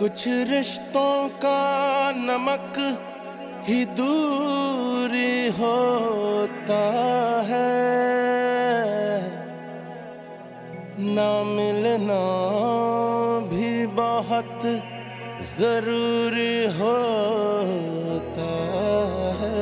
कुछ रिश्तों का नमक ही दूर होता है। ना मिलना भी बहुत ज़रूरी होता है।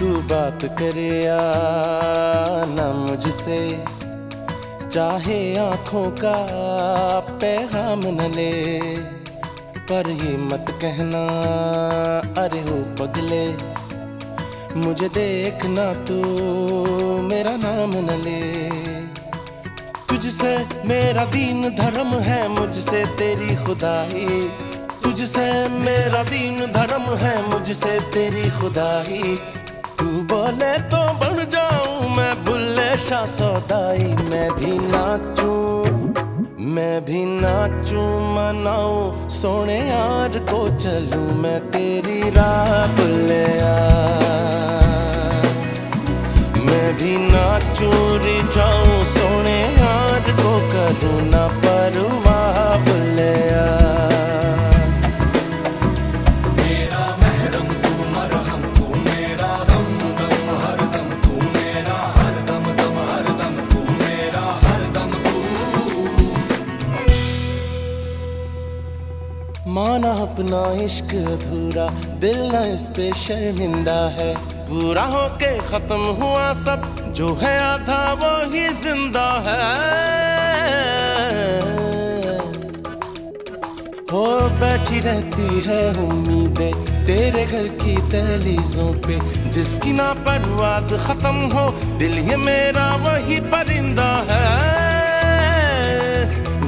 तू बात करे ना मुझसे, चाहे आँखों का पैगाम न ले, पर ये मत कहना, अरे हो पगले, मुझे देखना तू, मेरा नाम न ले। तुझसे मेरा दीन धर्म है मुझसे तेरी खुदाई, तुझसे मेरा दीन धर्म है मुझसे तेरी खुदाई। तू बोले तो बन जाऊँ मैं बुल्ले शाह सौदाई मैं भी नाचूं, मैं भी नाचूं, मनाऊं, सोने यार को चलूँ, मैं तेरी राह बुल्ले मैं भी नाचूं रिझाऊं माना अपना इश्क अधूरा, दिल न इस पे शर्मिंदा है। पूरा होके खत्म हुआ सब, जो है आधा वो ही ज़िंदा है। हो बैठी रहती है उम्मीदें, तेरे घर की दहलीजों पे, जिसकी ना परवाज खत्म हो, दिल ये मेरा वही परिंदा है।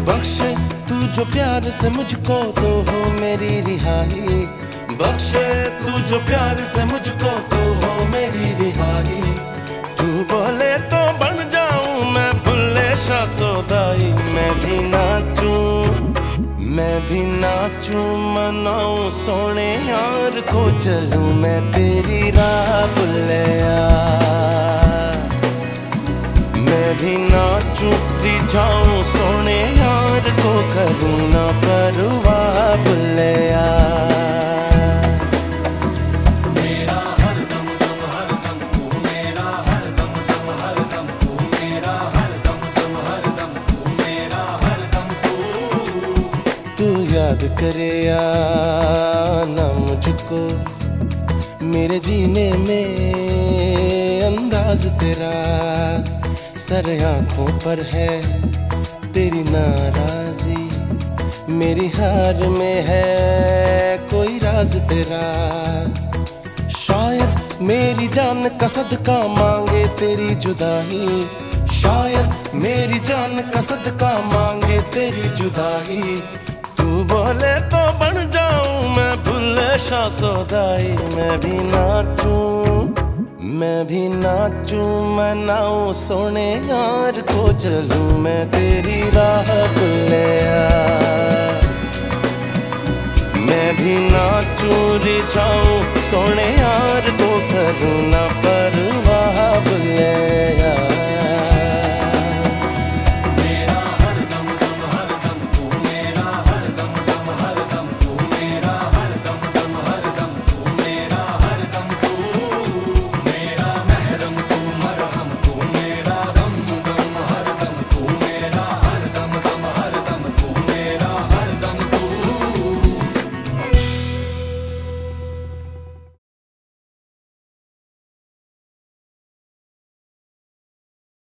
बख्शे जो प्यार से मुझको तो हो मेरी रिहाई। बख्शे तू जो प्यार से मुझको तो हो मेरी रिहाई। तू बोले तो बन जाऊँ मैं शाह सौदाई मैं भी नाचूं, मैं भी नाचूं, मनाऊं सोने यार को चलूँ मैं तेरी राह बुल्ले मैं भी नाचूं रिझाऊं सोने यार को करूँ ना परवाह बुल्लिया तू याद करे ना मुझको मेरे जीने में अंदाज तेरा सर आँखों पर है तेरी नाराजी मेरी हार में है, कोई राज तेरा। शायद मेरी जान कसद का मांगे तेरी जुदाई। शायद मेरी जान कसद का मांगे तेरी जुदाई। तू बोले तो बन जाऊँ मैं भुल्ले शाह सौदाई, मैं भी नाचूं मैं भी नाचू मनाओ सोने यार को चलू मैं तेरी राह ले मैं भी नाचू, रिझाऊ, सोने यार को करूँ, ना